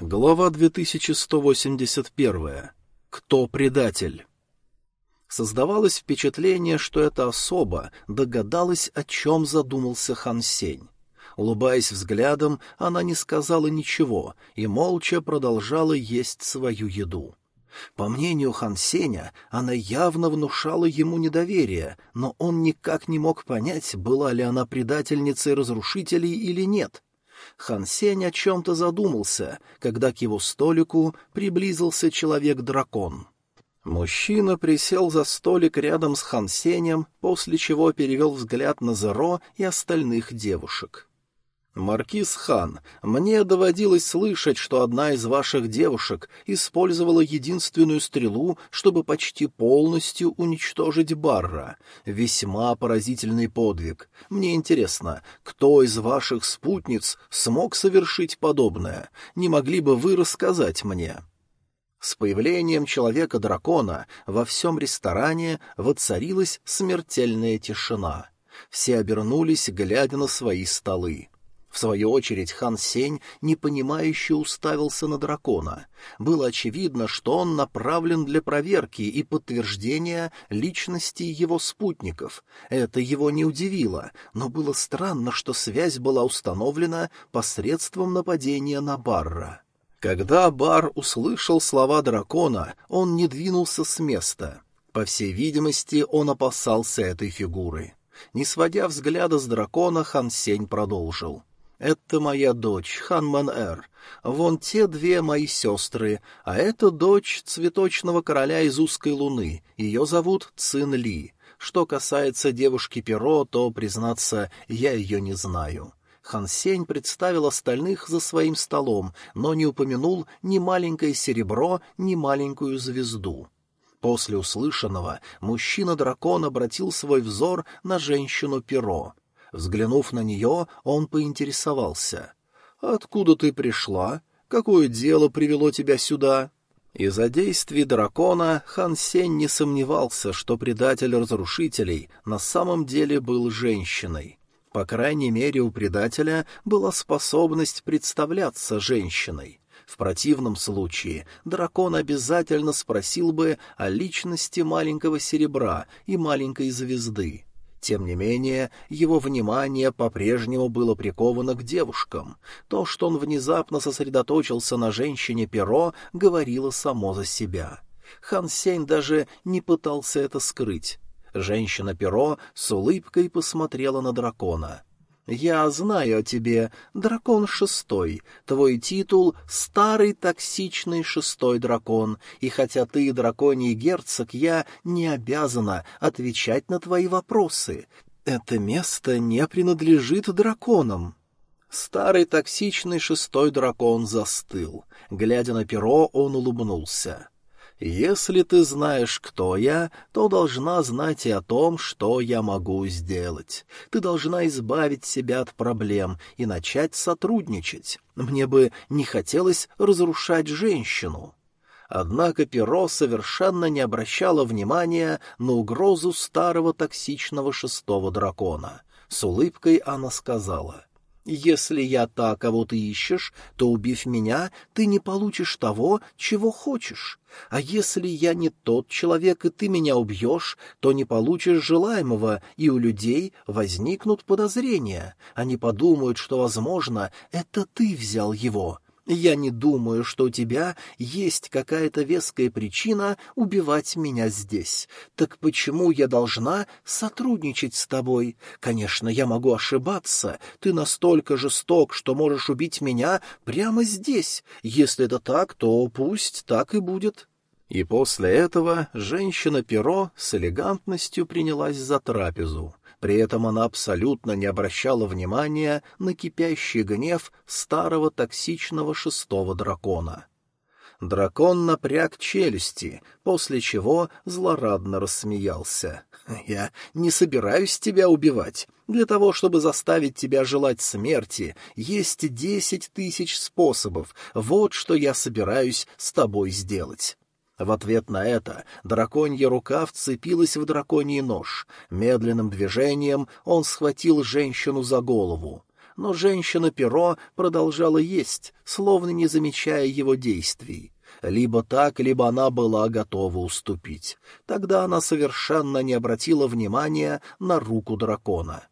Глава 2181. Кто предатель? Создавалось впечатление, что эта особа догадалась, о чем задумался Хан Сень. Улыбаясь взглядом, она не сказала ничего и молча продолжала есть свою еду. По мнению Хан Сеня, она явно внушала ему недоверие, но он никак не мог понять, была ли она предательницей разрушителей или нет. Хан Сень о чем-то задумался, когда к его столику приблизился человек-дракон. Мужчина присел за столик рядом с Хан Сенем, после чего перевел взгляд на Зеро и остальных девушек. «Маркиз Хан, мне доводилось слышать, что одна из ваших девушек использовала единственную стрелу, чтобы почти полностью уничтожить Барра. Весьма поразительный подвиг. Мне интересно, кто из ваших спутниц смог совершить подобное? Не могли бы вы рассказать мне?» С появлением человека-дракона во всем ресторане воцарилась смертельная тишина. Все обернулись, глядя на свои столы. В свою очередь хан Сень непонимающе уставился на дракона. Было очевидно, что он направлен для проверки и подтверждения личности его спутников. Это его не удивило, но было странно, что связь была установлена посредством нападения на Барра. Когда Бар услышал слова дракона, он не двинулся с места. По всей видимости, он опасался этой фигуры. Не сводя взгляда с дракона, Хан Сень продолжил. — это моя дочь, Ханман-Эр. Вон те две мои сестры, а это дочь цветочного короля из узкой луны. Ее зовут Цин Ли. Что касается девушки Перо, то, признаться, я ее не знаю. Хан Сень представил остальных за своим столом, но не упомянул ни маленькое серебро, ни маленькую звезду. После услышанного мужчина-дракон обратил свой взор на женщину Перо. Взглянув на нее, он поинтересовался. «Откуда ты пришла? Какое дело привело тебя сюда?» Из-за действий дракона Хан Сень не сомневался, что предатель разрушителей на самом деле был женщиной. По крайней мере, у предателя была способность представляться женщиной. В противном случае дракон обязательно спросил бы о личности маленького серебра и маленькой звезды. Тем не менее, его внимание по-прежнему было приковано к девушкам. То, что он внезапно сосредоточился на женщине Перо, говорило само за себя. Хан Сень даже не пытался это скрыть. Женщина Перо с улыбкой посмотрела на дракона — я знаю о тебе, дракон шестой. Твой титул — старый токсичный шестой дракон, и хотя ты драконий герцог, я не обязана отвечать на твои вопросы. Это место не принадлежит драконам». Старый токсичный шестой дракон застыл. Глядя на перо, он улыбнулся. Если ты знаешь, кто я, то должна знать и о том, что я могу сделать. Ты должна избавить себя от проблем и начать сотрудничать. Мне бы не хотелось разрушать женщину. Однако перо совершенно не обращало внимания на угрозу старого токсичного шестого дракона. С улыбкой она сказала — если я та, кого ты ищешь, то, убив меня, ты не получишь того, чего хочешь. А если я не тот человек, и ты меня убьешь, то не получишь желаемого, и у людей возникнут подозрения. Они подумают, что, возможно, это ты взял его. Я не думаю, что у тебя есть какая-то веская причина убивать меня здесь. Так почему я должна сотрудничать с тобой? Конечно, я могу ошибаться. Ты настолько жесток, что можешь убить меня прямо здесь. Если это так, то пусть так и будет». И после этого женщина-перо с элегантностью принялась за трапезу. При этом она абсолютно не обращала внимания на кипящий гнев старого токсичного шестого дракона. Дракон напряг челюсти, после чего злорадно рассмеялся. «Я не собираюсь тебя убивать. Для того, чтобы заставить тебя желать смерти, есть десять тысяч способов. Вот что я собираюсь с тобой сделать». В ответ на это драконья рука вцепилась в драконий нож. Медленным движением он схватил женщину за голову. но женщина-перо продолжала есть, словно не замечая его действий. Либо так, либо она была готова уступить. Тогда она совершенно не обратила внимания на руку дракона.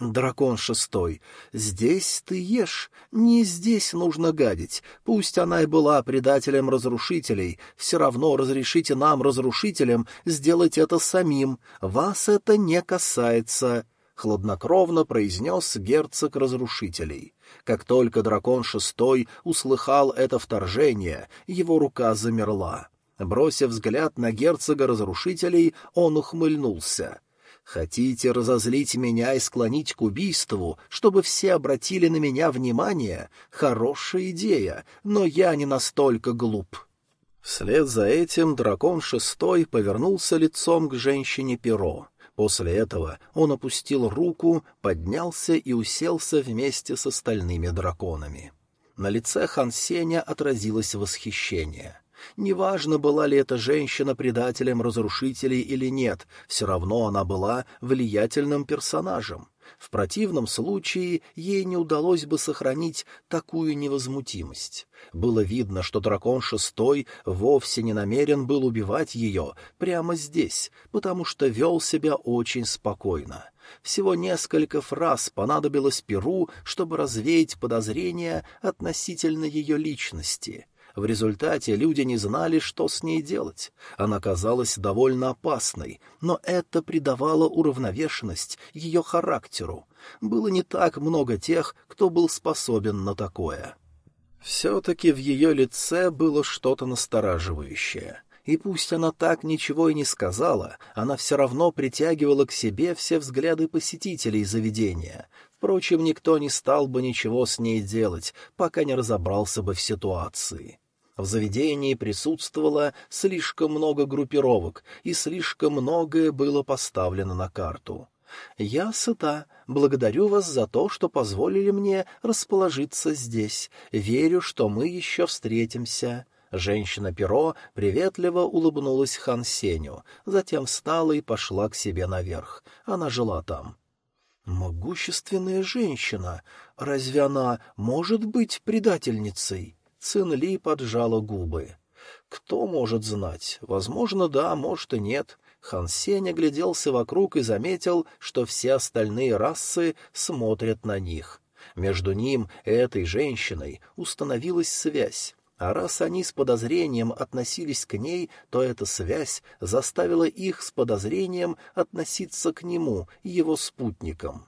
«Дракон шестой, здесь ты ешь, не здесь нужно гадить. Пусть она и была предателем разрушителей, все равно разрешите нам, разрушителям, сделать это самим. Вас это не касается», — хладнокровно произнес герцог разрушителей. Как только дракон шестой услыхал это вторжение, его рука замерла. Бросив взгляд на герцога разрушителей, он ухмыльнулся — Хотите разозлить меня и склонить к убийству, чтобы все обратили на меня внимание? Хорошая идея, но я не настолько глуп». Вслед за этим дракон шестой повернулся лицом к женщине Перо. После этого он опустил руку, поднялся и уселся вместе с остальными драконами. На лице Хансеня отразилось восхищение — Неважно, была ли эта женщина предателем разрушителей или нет, все равно она была влиятельным персонажем. В противном случае ей не удалось бы сохранить такую невозмутимость. Было видно, что дракон шестой вовсе не намерен был убивать ее прямо здесь, потому что вел себя очень спокойно. Всего несколько фраз понадобилось Перу, чтобы развеять подозрения относительно ее личности — в результате люди не знали, что с ней делать. Она казалась довольно опасной, но это придавало уравновешенность ее характеру. Было не так много тех, кто был способен на такое. Все-таки в ее лице было что-то настораживающее. И пусть она так ничего и не сказала, она все равно притягивала к себе все взгляды посетителей заведения. Впрочем, никто не стал бы ничего с ней делать, пока не разобрался бы в ситуации. В заведении присутствовало слишком много группировок, и слишком многое было поставлено на карту. «Я сыта. Благодарю вас за то, что позволили мне расположиться здесь. Верю, что мы еще встретимся». Женщина-перо приветливо улыбнулась Хан Сеню, затем встала и пошла к себе наверх. Она жила там. «Могущественная женщина. Разве она может быть предательницей?» Цин Ли поджала губы. Кто может знать? Возможно, да, может и нет. Хан Сень огляделся вокруг и заметил, что все остальные расы смотрят на них. Между ним и этой женщиной установилась связь. А раз они с подозрением относились к ней, то эта связь заставила их с подозрением относиться к нему, его спутникам.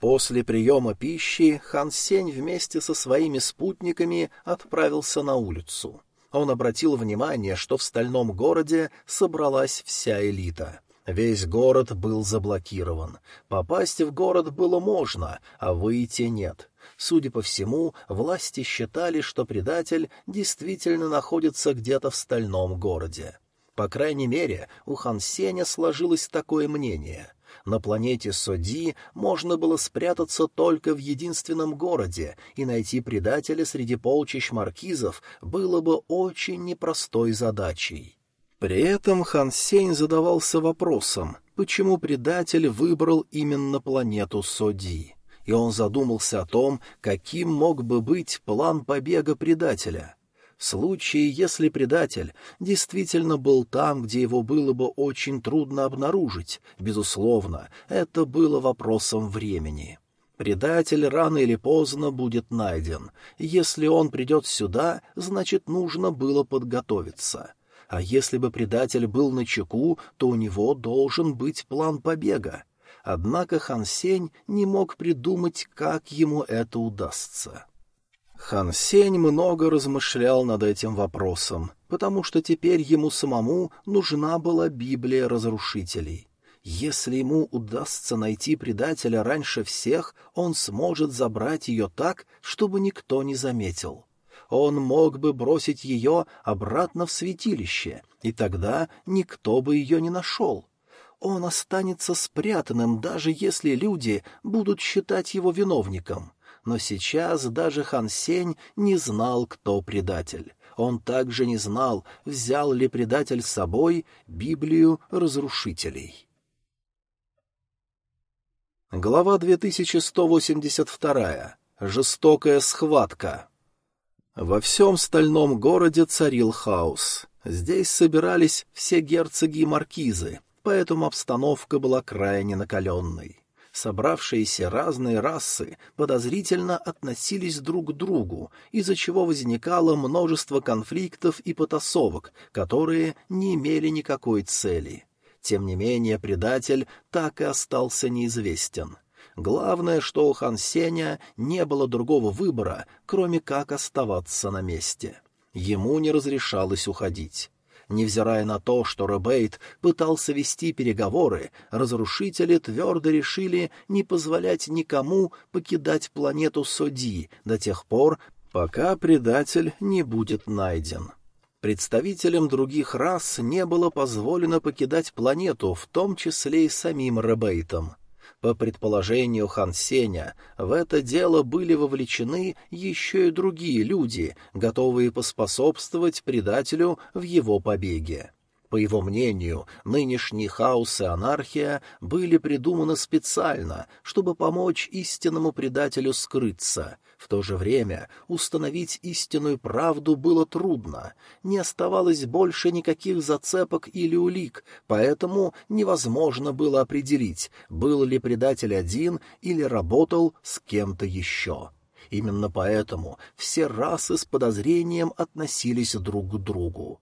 После приема пищи Хан Сень вместе со своими спутниками отправился на улицу. Он обратил внимание, что в стальном городе собралась вся элита. Весь город был заблокирован. Попасть в город было можно, а выйти нет. Судя по всему, власти считали, что предатель действительно находится где-то в стальном городе. По крайней мере, у Хан Сеня сложилось такое мнение — на планете Соди можно было спрятаться только в единственном городе, и найти предателя среди полчищ маркизов было бы очень непростой задачей. При этом Хан Сень задавался вопросом, почему предатель выбрал именно планету Соди, и он задумался о том, каким мог бы быть план побега предателя — в случае, если предатель действительно был там, где его было бы очень трудно обнаружить, безусловно, это было вопросом времени. Предатель рано или поздно будет найден. Если он придет сюда, значит, нужно было подготовиться. А если бы предатель был на чеку, то у него должен быть план побега. Однако Хан Сень не мог придумать, как ему это удастся. Хан Сень много размышлял над этим вопросом, потому что теперь ему самому нужна была Библия разрушителей. Если ему удастся найти предателя раньше всех, он сможет забрать ее так, чтобы никто не заметил. Он мог бы бросить ее обратно в святилище, и тогда никто бы ее не нашел. Он останется спрятанным, даже если люди будут считать его виновником но сейчас даже Хан Сень не знал, кто предатель. Он также не знал, взял ли предатель с собой Библию разрушителей. Глава 2182. Жестокая схватка. Во всем стальном городе царил хаос. Здесь собирались все герцоги и маркизы, поэтому обстановка была крайне накаленной. Собравшиеся разные расы подозрительно относились друг к другу, из-за чего возникало множество конфликтов и потасовок, которые не имели никакой цели. Тем не менее, предатель так и остался неизвестен. Главное, что у Хан Сеня не было другого выбора, кроме как оставаться на месте. Ему не разрешалось уходить. Невзирая на то, что Ребейт пытался вести переговоры, разрушители твердо решили не позволять никому покидать планету Соди до тех пор, пока предатель не будет найден. Представителям других рас не было позволено покидать планету, в том числе и самим Ребейтом. По предположению Хан Сеня, в это дело были вовлечены еще и другие люди, готовые поспособствовать предателю в его побеге. По его мнению, нынешний хаос и анархия были придуманы специально, чтобы помочь истинному предателю скрыться — в то же время установить истинную правду было трудно, не оставалось больше никаких зацепок или улик, поэтому невозможно было определить, был ли предатель один или работал с кем-то еще. Именно поэтому все расы с подозрением относились друг к другу.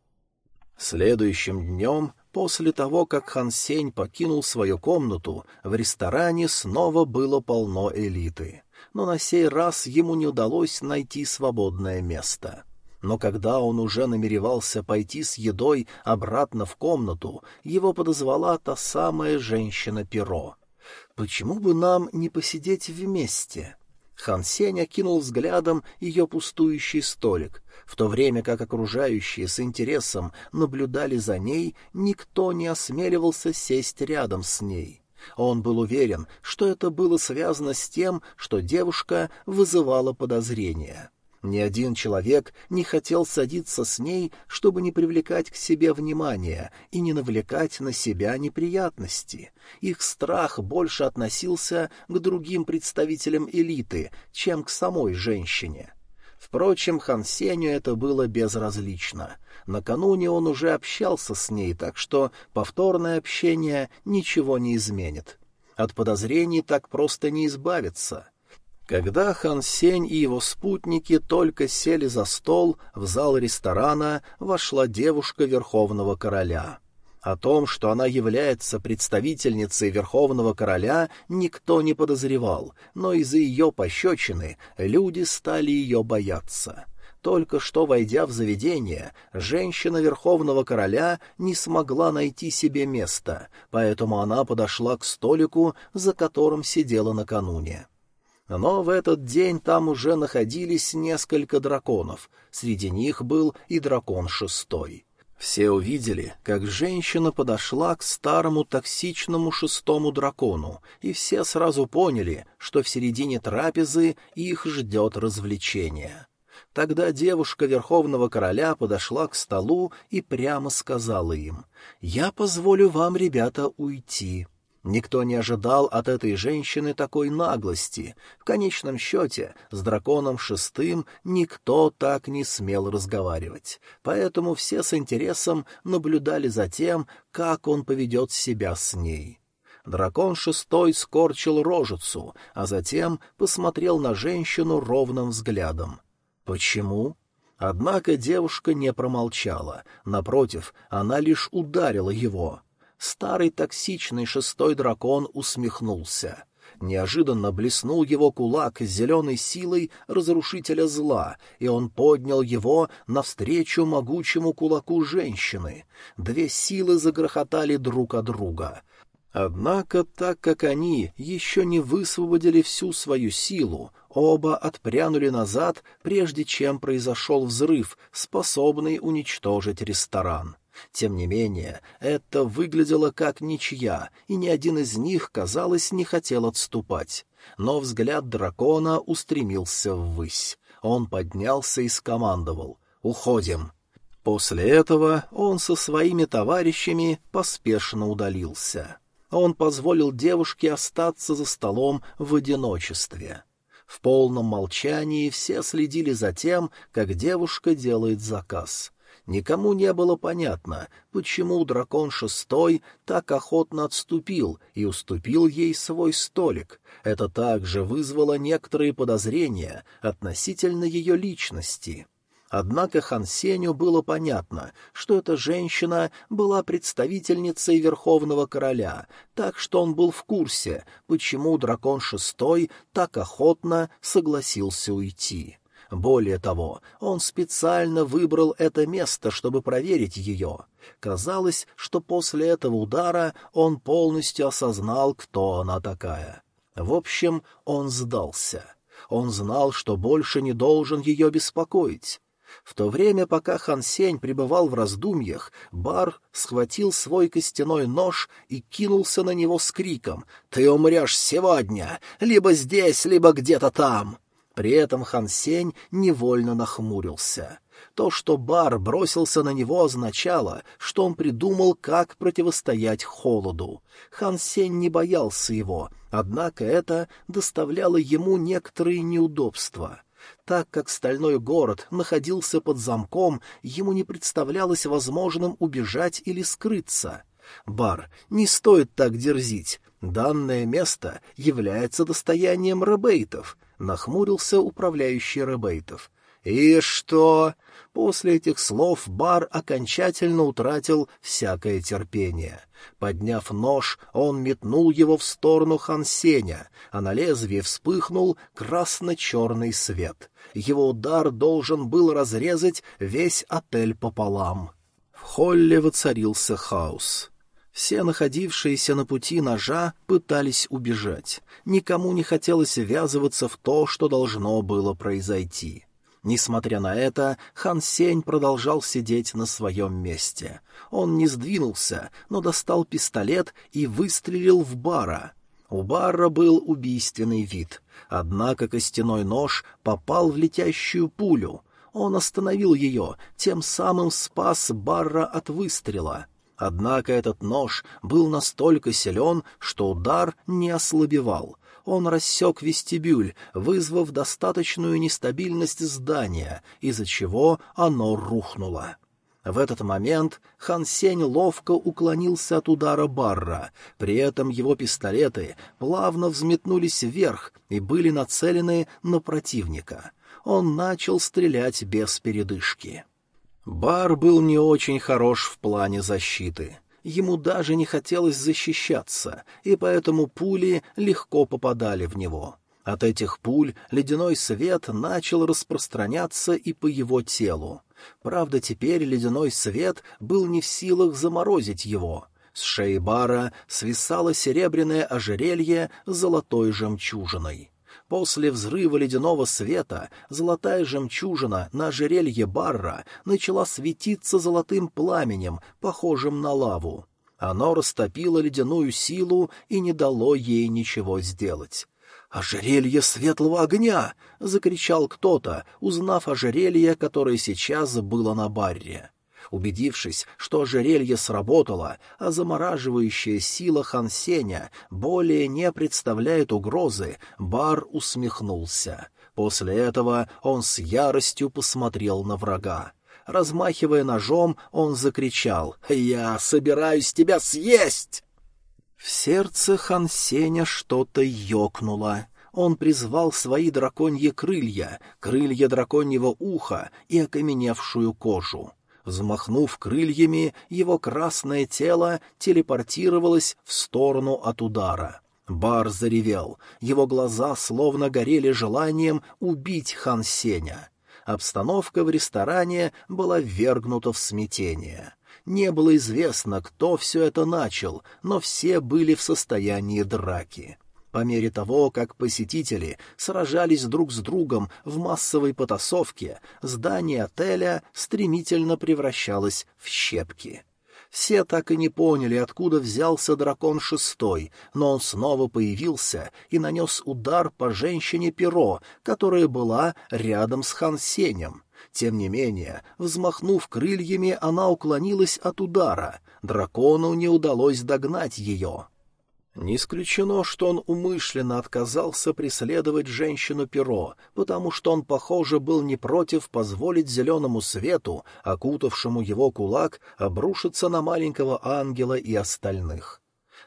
Следующим днем, после того, как Хан Сень покинул свою комнату, в ресторане снова было полно элиты но на сей раз ему не удалось найти свободное место. Но когда он уже намеревался пойти с едой обратно в комнату, его подозвала та самая женщина-перо. «Почему бы нам не посидеть вместе?» Хан Сень окинул взглядом ее пустующий столик. В то время как окружающие с интересом наблюдали за ней, никто не осмеливался сесть рядом с ней. Он был уверен, что это было связано с тем, что девушка вызывала подозрения. Ни один человек не хотел садиться с ней, чтобы не привлекать к себе внимания и не навлекать на себя неприятности. Их страх больше относился к другим представителям элиты, чем к самой женщине. Впрочем, Хан Сеню это было безразлично. Накануне он уже общался с ней, так что повторное общение ничего не изменит. От подозрений так просто не избавиться. Когда Хан Сень и его спутники только сели за стол, в зал ресторана вошла девушка Верховного Короля. О том, что она является представительницей Верховного Короля, никто не подозревал, но из-за ее пощечины люди стали ее бояться. Только что войдя в заведение, женщина Верховного Короля не смогла найти себе места, поэтому она подошла к столику, за которым сидела накануне. Но в этот день там уже находились несколько драконов, среди них был и дракон шестой. Все увидели, как женщина подошла к старому токсичному шестому дракону, и все сразу поняли, что в середине трапезы их ждет развлечение. Тогда девушка Верховного Короля подошла к столу и прямо сказала им, «Я позволю вам, ребята, уйти». Никто не ожидал от этой женщины такой наглости. В конечном счете, с драконом шестым никто так не смел разговаривать. Поэтому все с интересом наблюдали за тем, как он поведет себя с ней. Дракон шестой скорчил рожицу, а затем посмотрел на женщину ровным взглядом. «Почему?» Однако девушка не промолчала. Напротив, она лишь ударила его — Старый токсичный шестой дракон усмехнулся. Неожиданно блеснул его кулак зеленой силой разрушителя зла, и он поднял его навстречу могучему кулаку женщины. Две силы загрохотали друг от друга. Однако, так как они еще не высвободили всю свою силу, оба отпрянули назад, прежде чем произошел взрыв, способный уничтожить ресторан. Тем не менее, это выглядело как ничья, и ни один из них, казалось, не хотел отступать. Но взгляд дракона устремился ввысь. Он поднялся и скомандовал «Уходим». После этого он со своими товарищами поспешно удалился. Он позволил девушке остаться за столом в одиночестве. В полном молчании все следили за тем, как девушка делает заказ. Никому не было понятно, почему дракон шестой так охотно отступил и уступил ей свой столик. Это также вызвало некоторые подозрения относительно ее личности. Однако Хан Сеню было понятно, что эта женщина была представительницей Верховного Короля, так что он был в курсе, почему дракон шестой так охотно согласился уйти. Более того, он специально выбрал это место, чтобы проверить ее. Казалось, что после этого удара он полностью осознал, кто она такая. В общем, он сдался. Он знал, что больше не должен ее беспокоить. В то время, пока Хан Сень пребывал в раздумьях, Бар схватил свой костяной нож и кинулся на него с криком «Ты умрешь сегодня! Либо здесь, либо где-то там!» При этом Хан Сень невольно нахмурился. То, что Бар бросился на него, означало, что он придумал, как противостоять холоду. Хан Сень не боялся его, однако это доставляло ему некоторые неудобства. Так как стальной город находился под замком, ему не представлялось возможным убежать или скрыться. Бар, не стоит так дерзить. Данное место является достоянием ребейтов, нахмурился управляющий ребейтов. «И что?» После этих слов Бар окончательно утратил всякое терпение. Подняв нож, он метнул его в сторону Хансеня, а на лезвие вспыхнул красно-черный свет. Его удар должен был разрезать весь отель пополам. В холле воцарился хаос. Все находившиеся на пути ножа пытались убежать. Никому не хотелось ввязываться в то, что должно было произойти. Несмотря на это, Хан Сень продолжал сидеть на своем месте. Он не сдвинулся, но достал пистолет и выстрелил в Бара. У Бара был убийственный вид, однако костяной нож попал в летящую пулю. Он остановил ее, тем самым спас Барра от выстрела. Однако этот нож был настолько силен, что удар не ослабевал он рассек вестибюль, вызвав достаточную нестабильность здания, из-за чего оно рухнуло. В этот момент Хан Сень ловко уклонился от удара Барра, при этом его пистолеты плавно взметнулись вверх и были нацелены на противника. Он начал стрелять без передышки. Бар был не очень хорош в плане защиты. Ему даже не хотелось защищаться, и поэтому пули легко попадали в него. От этих пуль ледяной свет начал распространяться и по его телу. Правда, теперь ледяной свет был не в силах заморозить его. С шеи бара свисало серебряное ожерелье с золотой жемчужиной. После взрыва ледяного света золотая жемчужина на ожерелье Барра начала светиться золотым пламенем, похожим на лаву. Оно растопило ледяную силу и не дало ей ничего сделать. «Ожерелье светлого огня!» — закричал кто-то, узнав ожерелье, которое сейчас было на барре. Убедившись, что ожерелье сработало, а замораживающая сила Хансеня более не представляет угрозы, Бар усмехнулся. После этого он с яростью посмотрел на врага. Размахивая ножом, он закричал «Я собираюсь тебя съесть!» В сердце Хансеня что-то ёкнуло. Он призвал свои драконьи крылья, крылья драконьего уха и окаменевшую кожу. Взмахнув крыльями, его красное тело телепортировалось в сторону от удара. Бар заревел, его глаза словно горели желанием убить Хан Сеня. Обстановка в ресторане была ввергнута в смятение. Не было известно, кто все это начал, но все были в состоянии драки. По мере того, как посетители сражались друг с другом в массовой потасовке, здание отеля стремительно превращалось в щепки. Все так и не поняли, откуда взялся дракон шестой, но он снова появился и нанес удар по женщине перо, которая была рядом с Хансенем. Тем не менее, взмахнув крыльями, она уклонилась от удара. Дракону не удалось догнать ее. Не исключено, что он умышленно отказался преследовать женщину-перо, потому что он, похоже, был не против позволить зеленому свету, окутавшему его кулак, обрушиться на маленького ангела и остальных.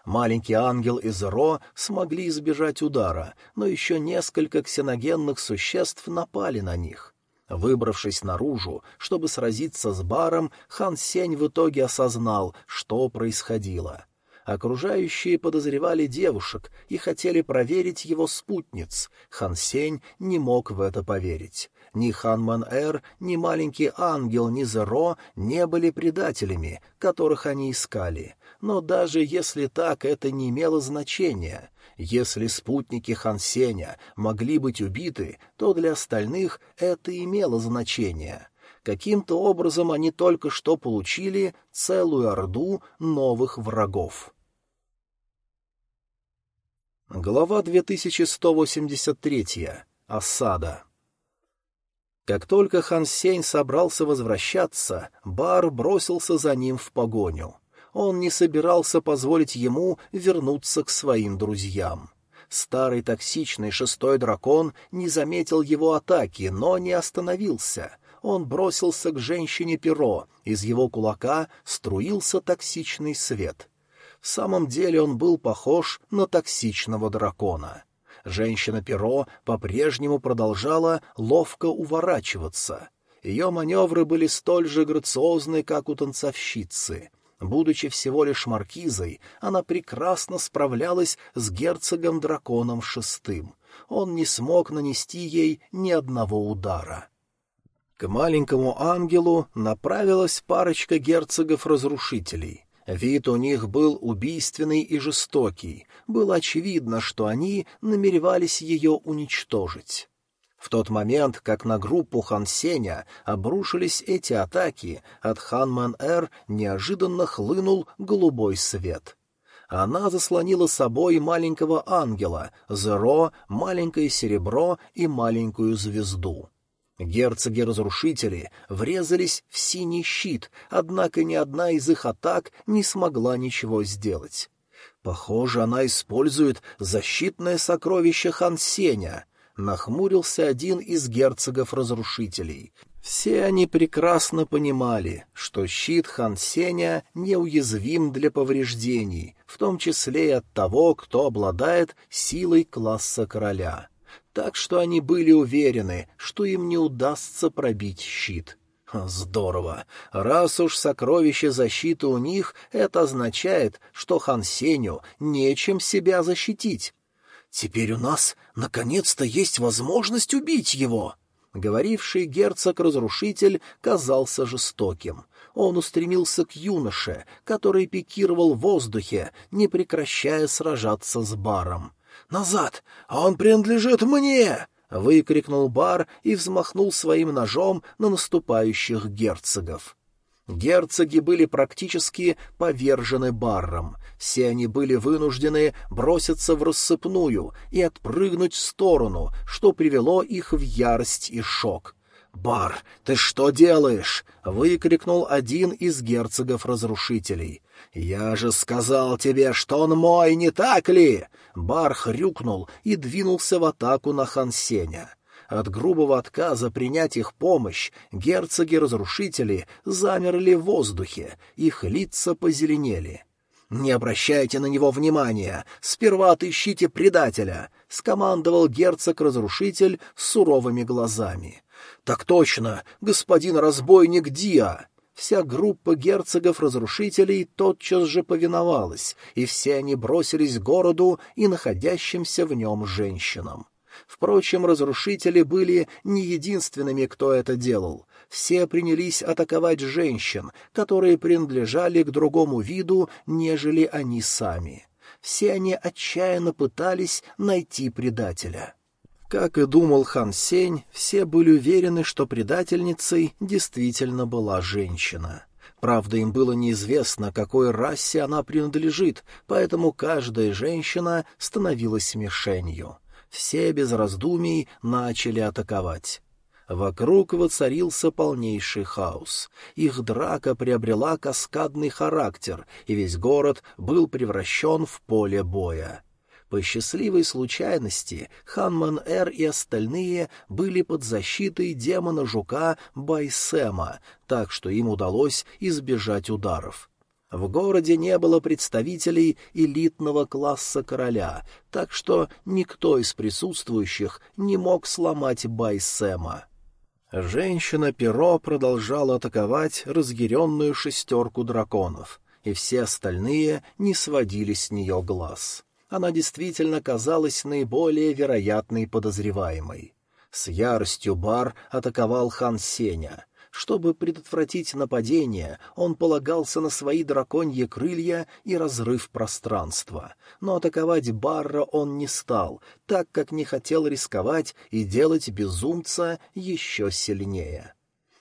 Маленький ангел и Зеро смогли избежать удара, но еще несколько ксеногенных существ напали на них. Выбравшись наружу, чтобы сразиться с баром, Хан Сень в итоге осознал, что происходило — Окружающие подозревали девушек и хотели проверить его спутниц. Хан Сень не мог в это поверить. Ни Хан Ман-Эр, ни маленький ангел, ни Зеро не были предателями, которых они искали. Но даже если так, это не имело значения. Если спутники Хан Сеня могли быть убиты, то для остальных это имело значение. Каким-то образом они только что получили целую орду новых врагов. Глава 2183. Осада. Как только Хан Сень собрался возвращаться, Бар бросился за ним в погоню. Он не собирался позволить ему вернуться к своим друзьям. Старый токсичный шестой дракон не заметил его атаки, но не остановился. Он бросился к женщине перо, из его кулака струился токсичный свет — в самом деле он был похож на токсичного дракона. Женщина-перо по-прежнему продолжала ловко уворачиваться. Ее маневры были столь же грациозны, как у танцовщицы. Будучи всего лишь маркизой, она прекрасно справлялась с герцогом-драконом шестым. Он не смог нанести ей ни одного удара. К маленькому ангелу направилась парочка герцогов-разрушителей. Вид у них был убийственный и жестокий. Было очевидно, что они намеревались ее уничтожить. В тот момент, как на группу Хан Сеня обрушились эти атаки, от Хан Мэн-Эр неожиданно хлынул голубой свет. Она заслонила собой маленького ангела, Зеро, маленькое серебро и маленькую звезду. Герцоги-разрушители врезались в синий щит, однако ни одна из их атак не смогла ничего сделать. Похоже, она использует защитное сокровище Хансеня. Нахмурился один из герцогов-разрушителей. Все они прекрасно понимали, что щит Хансеня неуязвим для повреждений, в том числе и от того, кто обладает силой класса короля так что они были уверены, что им не удастся пробить щит. Здорово. Раз уж сокровище защиты у них, это означает, что Хан Сеню нечем себя защитить. Теперь у нас наконец-то есть возможность убить его. Говоривший герцог-разрушитель казался жестоким. Он устремился к юноше, который пикировал в воздухе, не прекращая сражаться с баром. «Назад! Он принадлежит мне!» — выкрикнул Бар и взмахнул своим ножом на наступающих герцогов. Герцоги были практически повержены баром. Все они были вынуждены броситься в рассыпную и отпрыгнуть в сторону, что привело их в ярость и шок. «Бар, ты что делаешь?» — выкрикнул один из герцогов-разрушителей. «Я же сказал тебе, что он мой, не так ли?» Бар хрюкнул и двинулся в атаку на Хансеня. От грубого отказа принять их помощь герцоги-разрушители замерли в воздухе, их лица позеленели. «Не обращайте на него внимания! Сперва отыщите предателя!» — скомандовал герцог-разрушитель суровыми глазами. «Так точно, господин разбойник Диа!» Вся группа герцогов-разрушителей тотчас же повиновалась, и все они бросились к городу и находящимся в нем женщинам. Впрочем, разрушители были не единственными, кто это делал. Все принялись атаковать женщин, которые принадлежали к другому виду, нежели они сами. Все они отчаянно пытались найти предателя. Как и думал Хан Сень, все были уверены, что предательницей действительно была женщина. Правда, им было неизвестно, какой расе она принадлежит, поэтому каждая женщина становилась мишенью. Все без раздумий начали атаковать. Вокруг воцарился полнейший хаос. Их драка приобрела каскадный характер, и весь город был превращен в поле боя. По счастливой случайности Ханман-Эр и остальные были под защитой демона-жука Байсема, так что им удалось избежать ударов. В городе не было представителей элитного класса короля, так что никто из присутствующих не мог сломать Байсема. Женщина-перо продолжала атаковать разъяренную шестерку драконов, и все остальные не сводили с нее глаз она действительно казалась наиболее вероятной подозреваемой. С яростью Бар атаковал хан Сеня. Чтобы предотвратить нападение, он полагался на свои драконьи крылья и разрыв пространства. Но атаковать Барра он не стал, так как не хотел рисковать и делать безумца еще сильнее.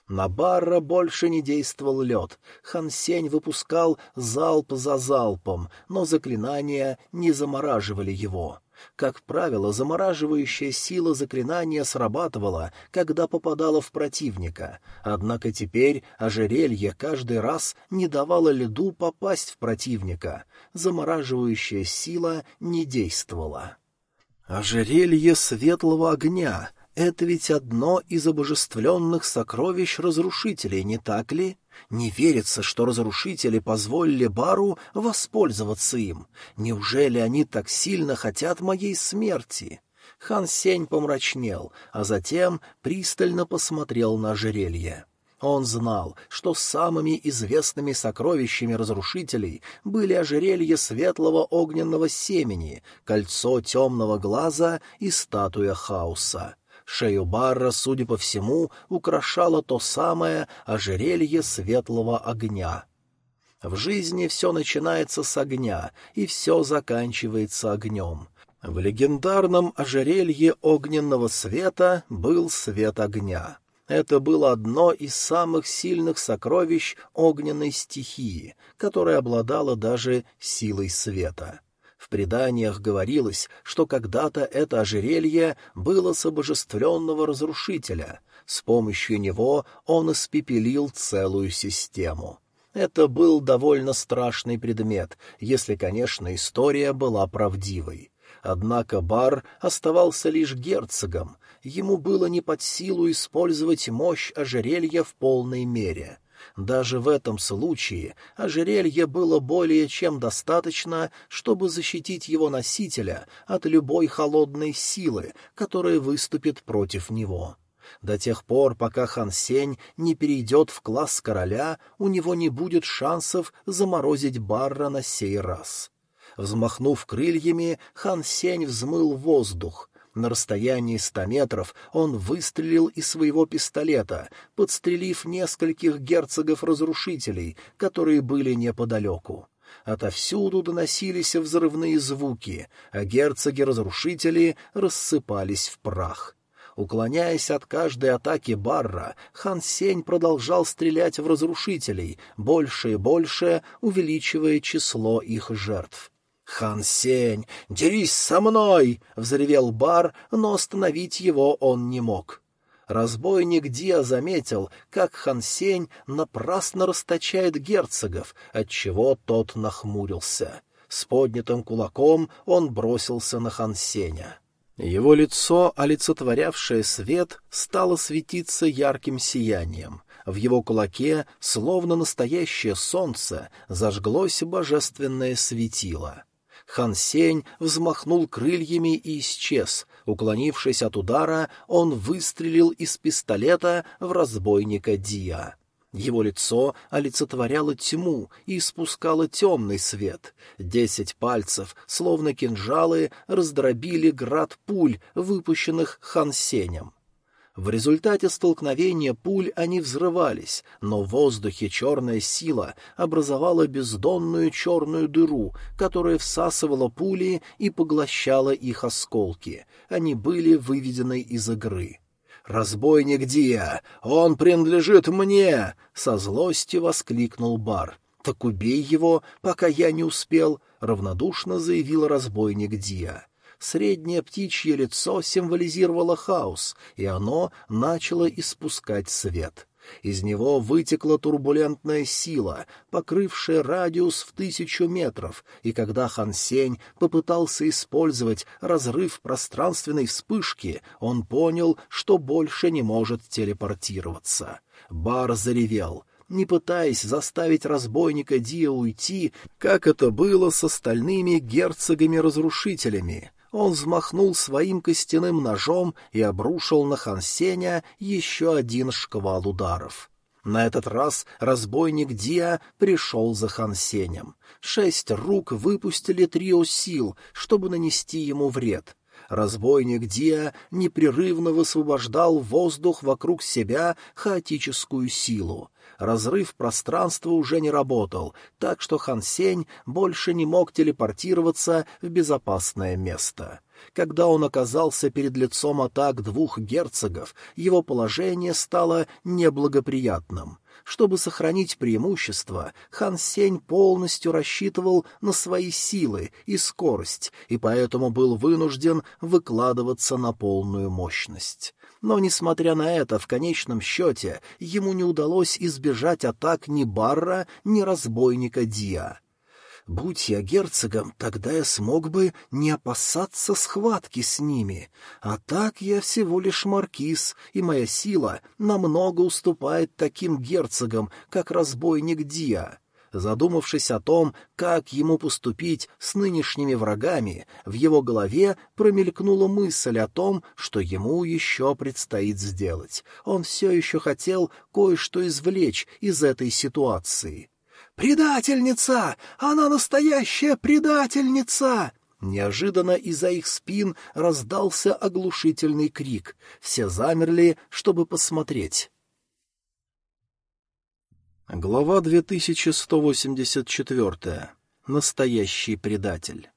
На Барра больше не действовал лед. Хансень выпускал залп за залпом, но заклинания не замораживали его. Как правило, замораживающая сила заклинания срабатывала, когда попадала в противника, однако теперь ожерелье каждый раз не давало льду попасть в противника. Замораживающая сила не действовала. Ожерелье светлого огня — это ведь одно из обожествленных сокровищ разрушителей, не так ли? Не верится, что разрушители позволили Бару воспользоваться им. Неужели они так сильно хотят моей смерти? Хан Сень помрачнел, а затем пристально посмотрел на ожерелье. Он знал, что самыми известными сокровищами разрушителей были ожерелье светлого огненного семени, кольцо темного глаза и статуя хаоса. Шею Барра, судя по всему, украшало то самое ожерелье светлого огня. В жизни все начинается с огня, и все заканчивается огнем. В легендарном ожерелье огненного света был свет огня. Это было одно из самых сильных сокровищ огненной стихии, которое обладало даже силой света. Преданиях говорилось, что когда-то это ожерелье было с разрушителя. С помощью него он испепелил целую систему. Это был довольно страшный предмет, если, конечно, история была правдивой. Однако Бар оставался лишь герцогом, ему было не под силу использовать мощь ожерелья в полной мере. Даже в этом случае ожерелье было более чем достаточно, чтобы защитить его носителя от любой холодной силы, которая выступит против него. До тех пор, пока Хан Сень не перейдет в класс короля, у него не будет шансов заморозить Барра на сей раз. Взмахнув крыльями, Хан Сень взмыл воздух, на расстоянии ста метров он выстрелил из своего пистолета, подстрелив нескольких герцогов-разрушителей, которые были неподалеку. Отовсюду доносились взрывные звуки, а герцоги-разрушители рассыпались в прах. Уклоняясь от каждой атаки Барра, Хан Сень продолжал стрелять в разрушителей, больше и больше увеличивая число их жертв. «Хан Сень, дерись со мной!» — взревел Бар, но остановить его он не мог. Разбойник Диа заметил, как Хан Сень напрасно расточает герцогов, отчего тот нахмурился. С поднятым кулаком он бросился на Хан Сеня. Его лицо, олицетворявшее свет, стало светиться ярким сиянием. В его кулаке, словно настоящее солнце, зажглось божественное светило. Хан Сень взмахнул крыльями и исчез. Уклонившись от удара, он выстрелил из пистолета в разбойника Дия. Его лицо олицетворяло тьму и испускало темный свет. Десять пальцев, словно кинжалы, раздробили град пуль, выпущенных Хан Сенем. В результате столкновения пуль они взрывались, но в воздухе черная сила образовала бездонную черную дыру, которая всасывала пули и поглощала их осколки. Они были выведены из игры. «Разбойник Дия! Он принадлежит мне!» — со злостью воскликнул Бар. «Так убей его, пока я не успел!» — равнодушно заявил разбойник Дия. Среднее птичье лицо символизировало хаос, и оно начало испускать свет. Из него вытекла турбулентная сила, покрывшая радиус в тысячу метров, и когда Хан Сень попытался использовать разрыв пространственной вспышки, он понял, что больше не может телепортироваться. Бар заревел — не пытаясь заставить разбойника Диа уйти, как это было с остальными герцогами-разрушителями. Он взмахнул своим костяным ножом и обрушил на Хансеня еще один шквал ударов. На этот раз разбойник Диа пришел за Хансенем. Шесть рук выпустили трио сил, чтобы нанести ему вред. Разбойник Диа непрерывно высвобождал воздух вокруг себя хаотическую силу. Разрыв пространства уже не работал, так что Хан Сень больше не мог телепортироваться в безопасное место. Когда он оказался перед лицом атак двух герцогов, его положение стало неблагоприятным. Чтобы сохранить преимущество, Хан Сень полностью рассчитывал на свои силы и скорость, и поэтому был вынужден выкладываться на полную мощность. Но, несмотря на это, в конечном счете ему не удалось избежать атак ни Барра, ни разбойника Диа. Будь я герцогом, тогда я смог бы не опасаться схватки с ними. А так я всего лишь маркиз, и моя сила намного уступает таким герцогам, как разбойник Диа. Задумавшись о том, как ему поступить с нынешними врагами, в его голове промелькнула мысль о том, что ему еще предстоит сделать. Он все еще хотел кое-что извлечь из этой ситуации. «Предательница! Она настоящая предательница!» Неожиданно из-за их спин раздался оглушительный крик. Все замерли, чтобы посмотреть. Глава 2184. Настоящий предатель.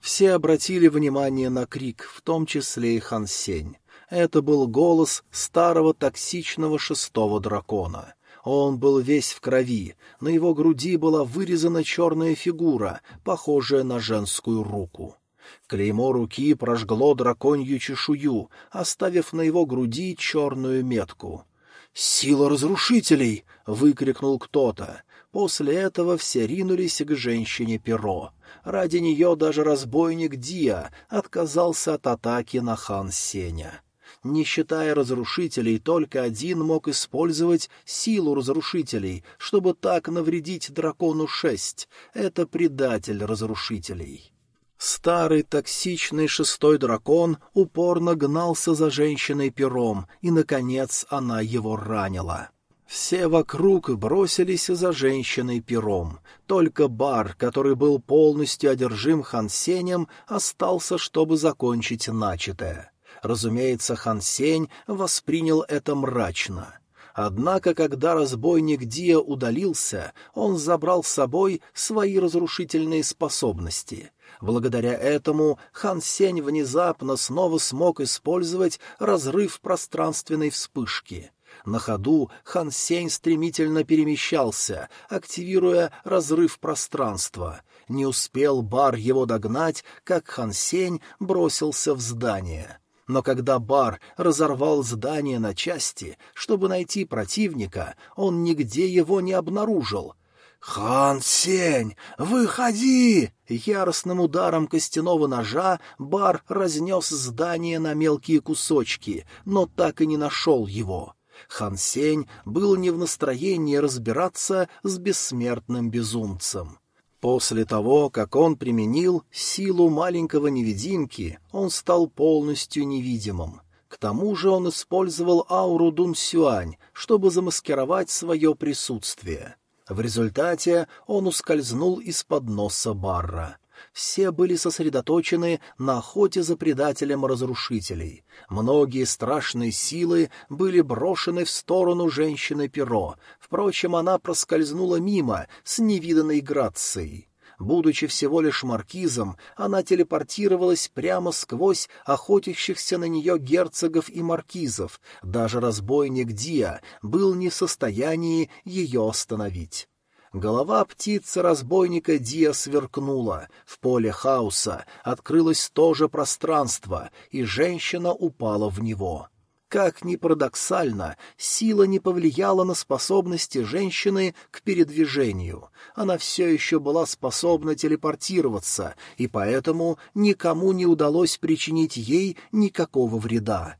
Все обратили внимание на крик, в том числе и Хан Сень. Это был голос старого токсичного шестого дракона. Он был весь в крови, на его груди была вырезана черная фигура, похожая на женскую руку. Клеймо руки прожгло драконью чешую, оставив на его груди черную метку — «Сила разрушителей!» — выкрикнул кто-то. После этого все ринулись к женщине Перо. Ради нее даже разбойник Диа отказался от атаки на хан Сеня. Не считая разрушителей, только один мог использовать силу разрушителей, чтобы так навредить дракону шесть. Это предатель разрушителей. Старый токсичный шестой дракон упорно гнался за женщиной пером, и, наконец, она его ранила. Все вокруг бросились за женщиной пером. Только бар, который был полностью одержим Хансенем, остался, чтобы закончить начатое. Разумеется, Хансень воспринял это мрачно. Однако, когда разбойник Диа удалился, он забрал с собой свои разрушительные способности. Благодаря этому Хан Сень внезапно снова смог использовать разрыв пространственной вспышки. На ходу Хан Сень стремительно перемещался, активируя разрыв пространства. Не успел Бар его догнать, как Хан Сень бросился в здание. Но когда Бар разорвал здание на части, чтобы найти противника, он нигде его не обнаружил — «Хан Сень, выходи!» Яростным ударом костяного ножа бар разнес здание на мелкие кусочки, но так и не нашел его. Хан Сень был не в настроении разбираться с бессмертным безумцем. После того, как он применил силу маленького невидимки, он стал полностью невидимым. К тому же он использовал ауру Дун Сюань, чтобы замаскировать свое присутствие. В результате он ускользнул из-под носа Барра. Все были сосредоточены на охоте за предателем разрушителей. Многие страшные силы были брошены в сторону женщины Перо. Впрочем, она проскользнула мимо с невиданной грацией. Будучи всего лишь маркизом, она телепортировалась прямо сквозь охотящихся на нее герцогов и маркизов. Даже разбойник Диа был не в состоянии ее остановить. Голова птицы-разбойника Диа сверкнула. В поле хаоса открылось то же пространство, и женщина упала в него. Как ни парадоксально, сила не повлияла на способности женщины к передвижению. Она все еще была способна телепортироваться, и поэтому никому не удалось причинить ей никакого вреда.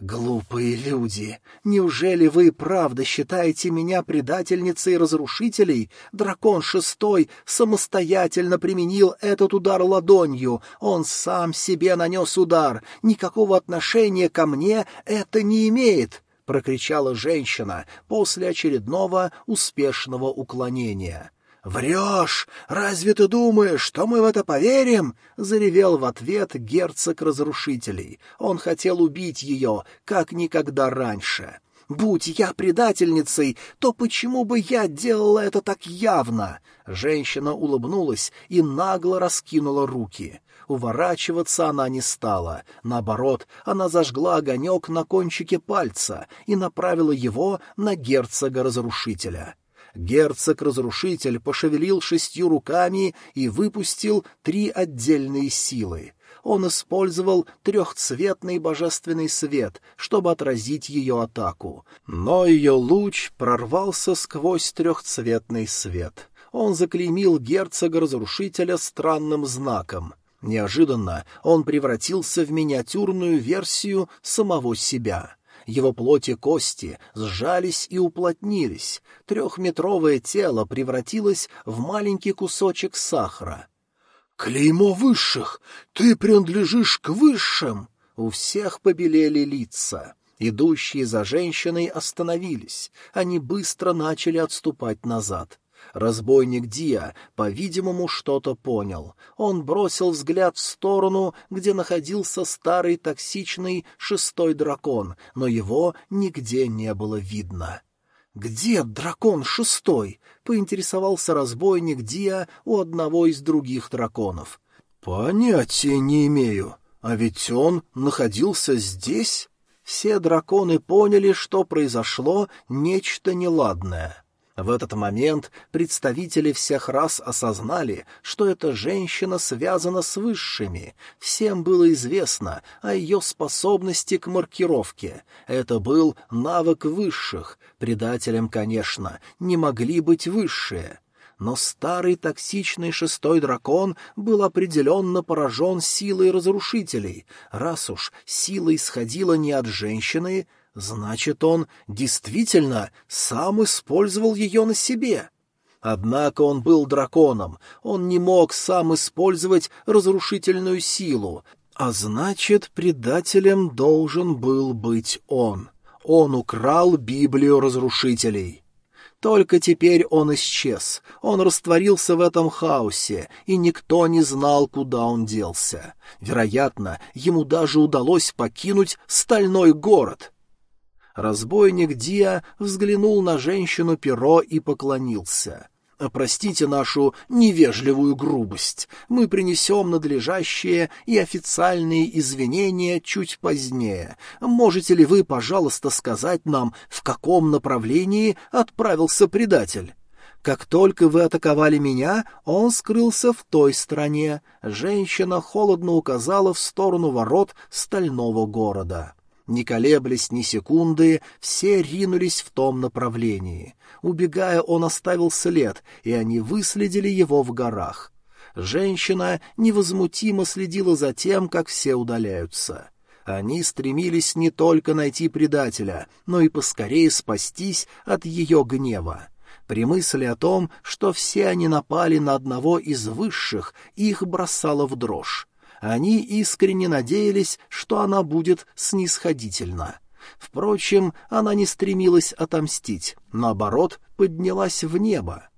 «Глупые люди! Неужели вы правда считаете меня предательницей разрушителей? Дракон шестой самостоятельно применил этот удар ладонью. Он сам себе нанес удар. Никакого отношения ко мне это не имеет!» — прокричала женщина после очередного успешного уклонения. «Врешь! Разве ты думаешь, что мы в это поверим?» — заревел в ответ герцог разрушителей. Он хотел убить ее, как никогда раньше. «Будь я предательницей, то почему бы я делала это так явно?» Женщина улыбнулась и нагло раскинула руки. Уворачиваться она не стала. Наоборот, она зажгла огонек на кончике пальца и направила его на герцога-разрушителя. Герцог-разрушитель пошевелил шестью руками и выпустил три отдельные силы. Он использовал трехцветный божественный свет, чтобы отразить ее атаку. Но ее луч прорвался сквозь трехцветный свет. Он заклеймил герцога-разрушителя странным знаком. Неожиданно он превратился в миниатюрную версию самого себя — его плоть и кости сжались и уплотнились, трехметровое тело превратилось в маленький кусочек сахара. «Клеймо высших! Ты принадлежишь к высшим!» У всех побелели лица. Идущие за женщиной остановились. Они быстро начали отступать назад. Разбойник Диа, по-видимому, что-то понял. Он бросил взгляд в сторону, где находился старый токсичный шестой дракон, но его нигде не было видно. «Где дракон шестой?» — поинтересовался разбойник Диа у одного из других драконов. «Понятия не имею. А ведь он находился здесь?» Все драконы поняли, что произошло нечто неладное. В этот момент представители всех рас осознали, что эта женщина связана с высшими. Всем было известно о ее способности к маркировке. Это был навык высших. Предателям, конечно, не могли быть высшие. Но старый токсичный шестой дракон был определенно поражен силой разрушителей. Раз уж сила исходила не от женщины, Значит, он действительно сам использовал ее на себе. Однако он был драконом, он не мог сам использовать разрушительную силу, а значит, предателем должен был быть он. Он украл Библию разрушителей. Только теперь он исчез, он растворился в этом хаосе, и никто не знал, куда он делся. Вероятно, ему даже удалось покинуть стальной город — Разбойник Диа взглянул на женщину перо и поклонился. «Простите нашу невежливую грубость. Мы принесем надлежащие и официальные извинения чуть позднее. Можете ли вы, пожалуйста, сказать нам, в каком направлении отправился предатель?» Как только вы атаковали меня, он скрылся в той стране. Женщина холодно указала в сторону ворот стального города. Не колеблясь ни секунды, все ринулись в том направлении. Убегая, он оставил след, и они выследили его в горах. Женщина невозмутимо следила за тем, как все удаляются. Они стремились не только найти предателя, но и поскорее спастись от ее гнева. При мысли о том, что все они напали на одного из высших, их бросало в дрожь. Они искренне надеялись, что она будет снисходительна. Впрочем, она не стремилась отомстить, наоборот, поднялась в небо.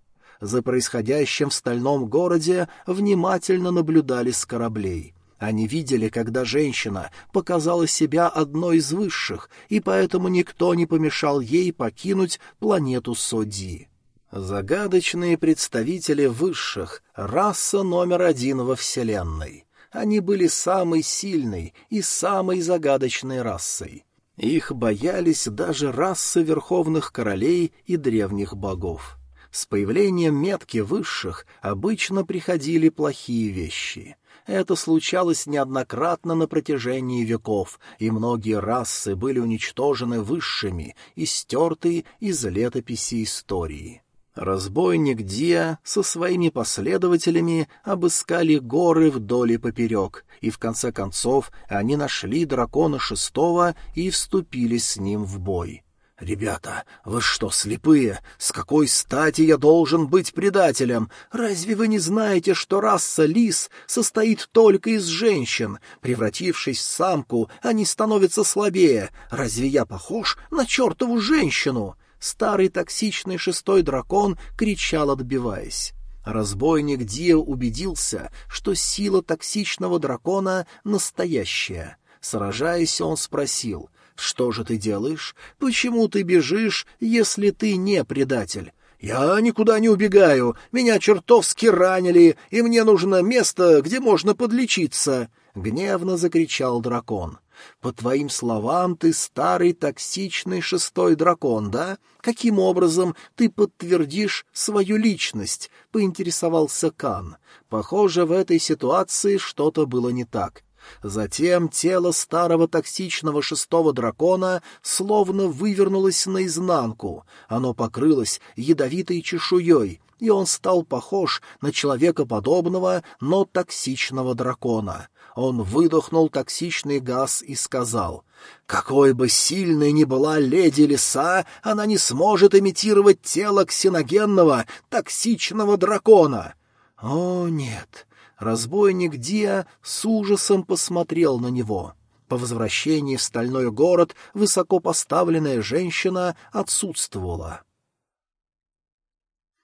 За происходящим в стальном городе внимательно наблюдали с кораблей. Они видели, когда женщина показала себя одной из высших, и поэтому никто не помешал ей покинуть планету Соди. Загадочные представители высших — раса номер один во Вселенной. Они были самой сильной и самой загадочной расой. Их боялись даже расы верховных королей и древних богов. С появлением метки высших обычно приходили плохие вещи. Это случалось неоднократно на протяжении веков, и многие расы были уничтожены высшими и стерты из летописи истории. Разбойник Диа со своими последователями обыскали горы вдоль и поперек, и в конце концов они нашли дракона шестого и вступили с ним в бой. «Ребята, вы что, слепые? С какой стати я должен быть предателем? Разве вы не знаете, что раса лис состоит только из женщин? Превратившись в самку, они становятся слабее. Разве я похож на чертову женщину?» Старый токсичный шестой дракон кричал, отбиваясь. Разбойник Дио убедился, что сила токсичного дракона настоящая. Сражаясь, он спросил, «Что же ты делаешь? Почему ты бежишь, если ты не предатель?» «Я никуда не убегаю, меня чертовски ранили, и мне нужно место, где можно подлечиться!» — гневно закричал дракон. По твоим словам, ты старый токсичный шестой дракон, да? Каким образом ты подтвердишь свою личность? — поинтересовался Кан. Похоже, в этой ситуации что-то было не так. Затем тело старого токсичного шестого дракона словно вывернулось наизнанку. Оно покрылось ядовитой чешуей, и он стал похож на человекоподобного, но токсичного дракона. Он выдохнул токсичный газ и сказал, «Какой бы сильной ни была леди лиса, она не сможет имитировать тело ксеногенного, токсичного дракона». «О, нет!» Разбойник Диа с ужасом посмотрел на него. По возвращении в стальной город высокопоставленная женщина отсутствовала.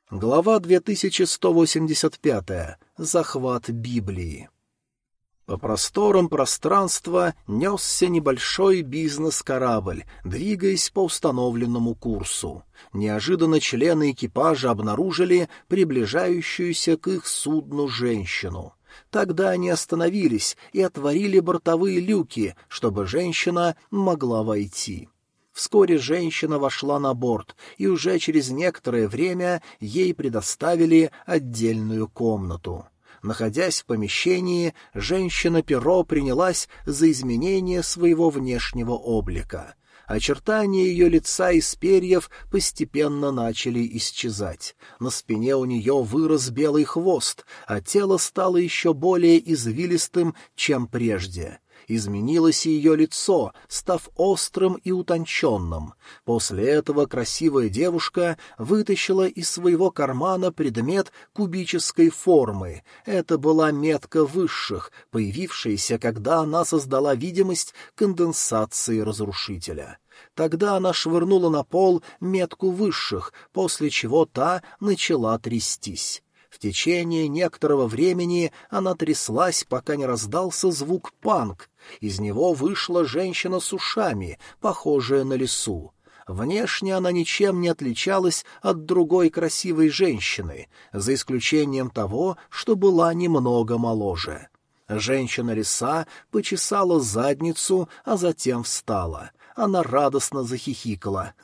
Глава 2185. Захват Библии. По просторам пространства несся небольшой бизнес-корабль, двигаясь по установленному курсу. Неожиданно члены экипажа обнаружили приближающуюся к их судну женщину. Тогда они остановились и отворили бортовые люки, чтобы женщина могла войти. Вскоре женщина вошла на борт, и уже через некоторое время ей предоставили отдельную комнату. Находясь в помещении, женщина-перо принялась за изменение своего внешнего облика. Очертания ее лица из перьев постепенно начали исчезать. На спине у нее вырос белый хвост, а тело стало еще более извилистым, чем прежде. Изменилось ее лицо, став острым и утонченным. После этого красивая девушка вытащила из своего кармана предмет кубической формы. Это была метка высших, появившаяся, когда она создала видимость конденсации разрушителя. Тогда она швырнула на пол метку высших, после чего та начала трястись. Течение некоторого времени она тряслась, пока не раздался звук панк. Из него вышла женщина с ушами, похожая на лису. Внешне она ничем не отличалась от другой красивой женщины, за исключением того, что была немного моложе. Женщина-лиса почесала задницу, а затем встала — она радостно захихикала.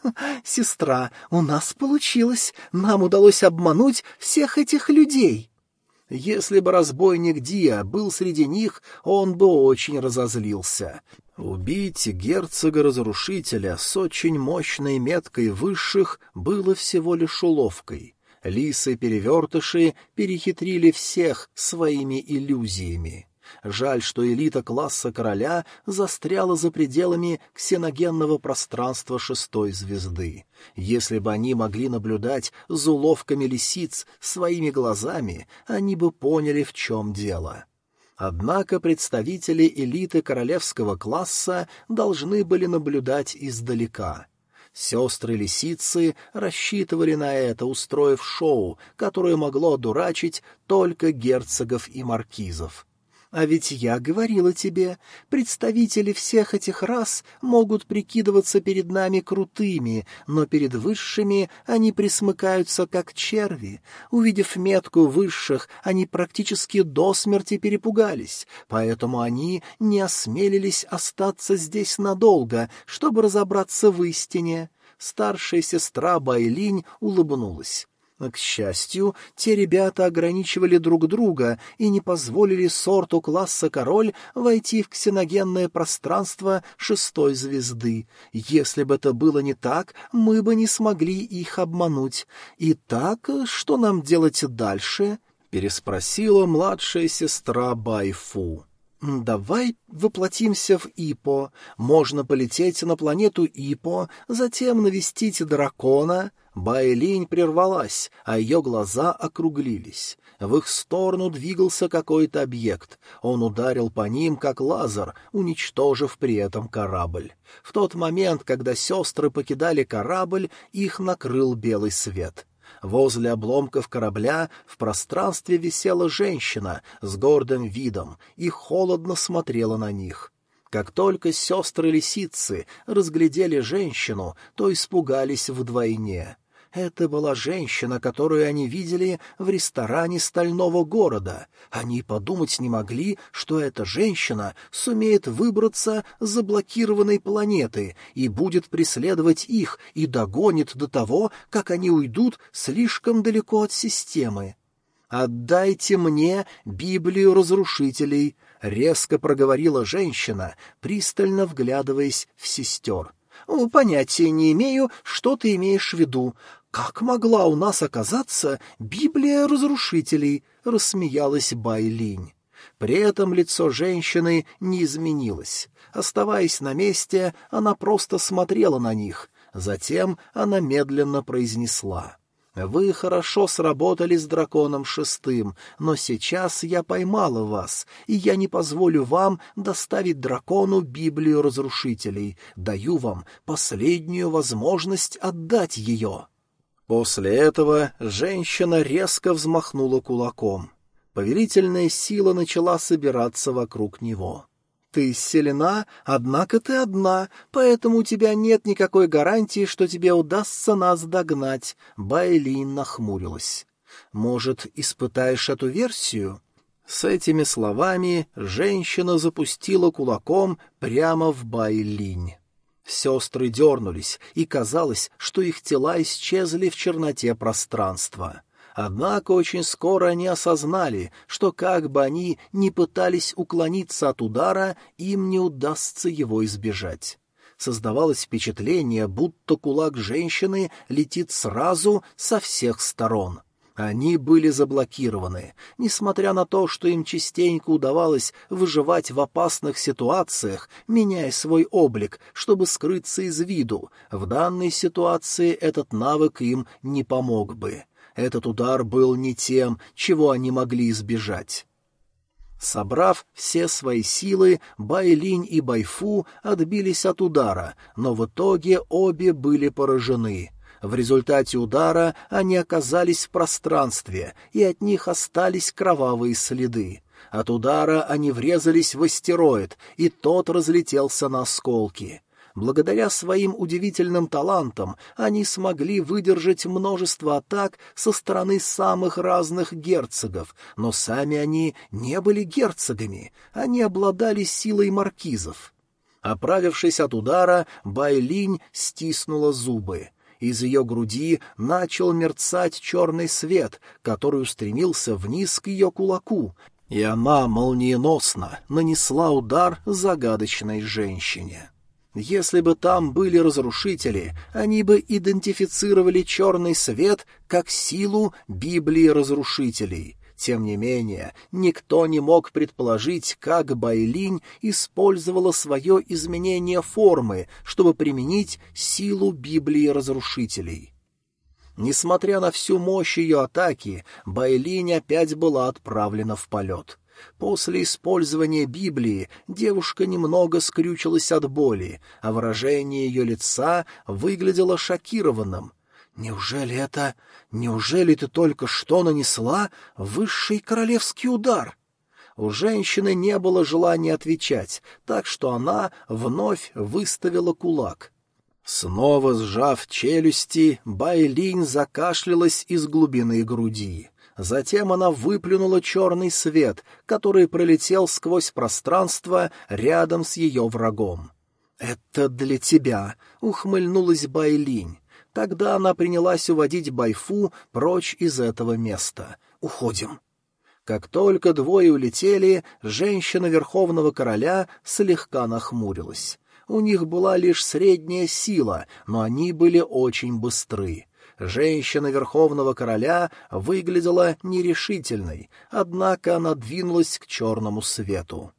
«Сестра, у нас получилось! Нам удалось обмануть всех этих людей!» Если бы разбойник Диа был среди них, он бы очень разозлился. Убить герцога-разрушителя с очень мощной меткой высших было всего лишь уловкой. Лисы-перевертыши перехитрили всех своими иллюзиями. Жаль, что элита класса короля застряла за пределами ксеногенного пространства шестой звезды. Если бы они могли наблюдать за уловками лисиц своими глазами, они бы поняли, в чем дело. Однако представители элиты королевского класса должны были наблюдать издалека — Сестры-лисицы рассчитывали на это, устроив шоу, которое могло одурачить только герцогов и маркизов. А ведь я говорила тебе, представители всех этих рас могут прикидываться перед нами крутыми, но перед высшими они присмыкаются, как черви. Увидев метку высших, они практически до смерти перепугались, поэтому они не осмелились остаться здесь надолго, чтобы разобраться в истине. Старшая сестра Байлинь улыбнулась. К счастью, те ребята ограничивали друг друга и не позволили сорту класса «Король» войти в ксеногенное пространство шестой звезды. Если бы это было не так, мы бы не смогли их обмануть. Итак, что нам делать дальше? — переспросила младшая сестра Байфу. «Давай воплотимся в Ипо. Можно полететь на планету Ипо, затем навестить дракона». Байлинь прервалась, а ее глаза округлились. В их сторону двигался какой-то объект. Он ударил по ним, как лазер, уничтожив при этом корабль. В тот момент, когда сестры покидали корабль, их накрыл белый свет — Возле обломков корабля в пространстве висела женщина с гордым видом и холодно смотрела на них. Как только сестры-лисицы разглядели женщину, то испугались вдвойне. Это была женщина, которую они видели в ресторане стального города. Они подумать не могли, что эта женщина сумеет выбраться с заблокированной планеты и будет преследовать их и догонит до того, как они уйдут слишком далеко от системы. «Отдайте мне Библию разрушителей», — резко проговорила женщина, пристально вглядываясь в сестер. «Понятия не имею, что ты имеешь в виду. «Как могла у нас оказаться Библия разрушителей?» — рассмеялась Байлинь. При этом лицо женщины не изменилось. Оставаясь на месте, она просто смотрела на них. Затем она медленно произнесла. «Вы хорошо сработали с драконом шестым, но сейчас я поймала вас, и я не позволю вам доставить дракону Библию разрушителей. Даю вам последнюю возможность отдать ее». После этого женщина резко взмахнула кулаком. Повелительная сила начала собираться вокруг него. «Ты сильна, однако ты одна, поэтому у тебя нет никакой гарантии, что тебе удастся нас догнать», — Байлин нахмурилась. «Может, испытаешь эту версию?» С этими словами женщина запустила кулаком прямо в Байлинь. Сестры дернулись, и казалось, что их тела исчезли в черноте пространства. Однако очень скоро они осознали, что как бы они ни пытались уклониться от удара, им не удастся его избежать. Создавалось впечатление, будто кулак женщины летит сразу со всех сторон — они были заблокированы. Несмотря на то, что им частенько удавалось выживать в опасных ситуациях, меняя свой облик, чтобы скрыться из виду, в данной ситуации этот навык им не помог бы. Этот удар был не тем, чего они могли избежать. Собрав все свои силы, Байлинь и Байфу отбились от удара, но в итоге обе были поражены — в результате удара они оказались в пространстве, и от них остались кровавые следы. От удара они врезались в астероид, и тот разлетелся на осколки. Благодаря своим удивительным талантам они смогли выдержать множество атак со стороны самых разных герцогов, но сами они не были герцогами, они обладали силой маркизов. Оправившись от удара, Байлинь стиснула зубы. Из ее груди начал мерцать черный свет, который устремился вниз к ее кулаку, и она молниеносно нанесла удар загадочной женщине. Если бы там были разрушители, они бы идентифицировали черный свет как силу Библии разрушителей, тем не менее, никто не мог предположить, как Байлинь использовала свое изменение формы, чтобы применить силу Библии разрушителей. Несмотря на всю мощь ее атаки, Байлинь опять была отправлена в полет. После использования Библии девушка немного скрючилась от боли, а выражение ее лица выглядело шокированным — Неужели это... Неужели ты только что нанесла высший королевский удар? У женщины не было желания отвечать, так что она вновь выставила кулак. Снова сжав челюсти, Байлинь закашлялась из глубины груди. Затем она выплюнула черный свет, который пролетел сквозь пространство рядом с ее врагом. «Это для тебя», — ухмыльнулась Байлинь. Тогда она принялась уводить Байфу прочь из этого места. «Уходим». Как только двое улетели, женщина Верховного Короля слегка нахмурилась. У них была лишь средняя сила, но они были очень быстры. Женщина Верховного Короля выглядела нерешительной, однако она двинулась к черному свету.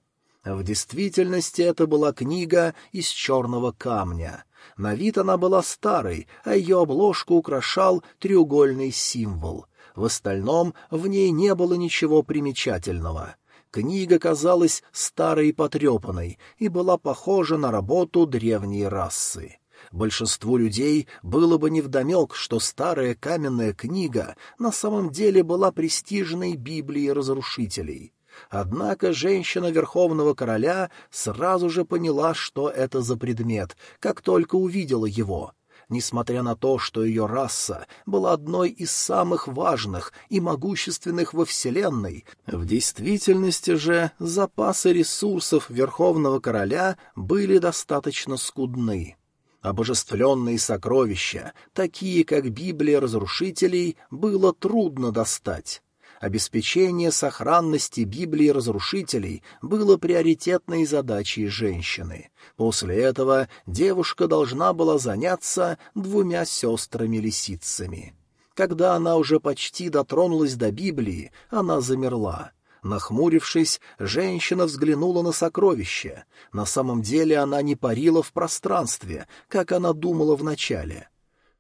В действительности это была книга из черного камня. На вид она была старой, а ее обложку украшал треугольный символ. В остальном в ней не было ничего примечательного. Книга казалась старой и потрепанной и была похожа на работу древней расы. Большинству людей было бы невдомек, что старая каменная книга на самом деле была престижной Библией разрушителей. Однако женщина Верховного Короля сразу же поняла, что это за предмет, как только увидела его. Несмотря на то, что ее раса была одной из самых важных и могущественных во Вселенной, в действительности же запасы ресурсов Верховного Короля были достаточно скудны. Обожествленные сокровища, такие как Библия разрушителей, было трудно достать. Обеспечение сохранности Библии разрушителей было приоритетной задачей женщины. После этого девушка должна была заняться двумя сестрами-лисицами. Когда она уже почти дотронулась до Библии, она замерла. Нахмурившись, женщина взглянула на сокровище. На самом деле она не парила в пространстве, как она думала вначале.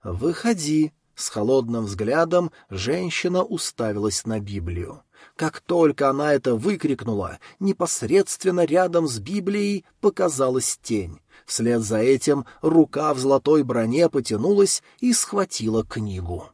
«Выходи», с холодным взглядом женщина уставилась на Библию. Как только она это выкрикнула, непосредственно рядом с Библией показалась тень. Вслед за этим рука в золотой броне потянулась и схватила книгу.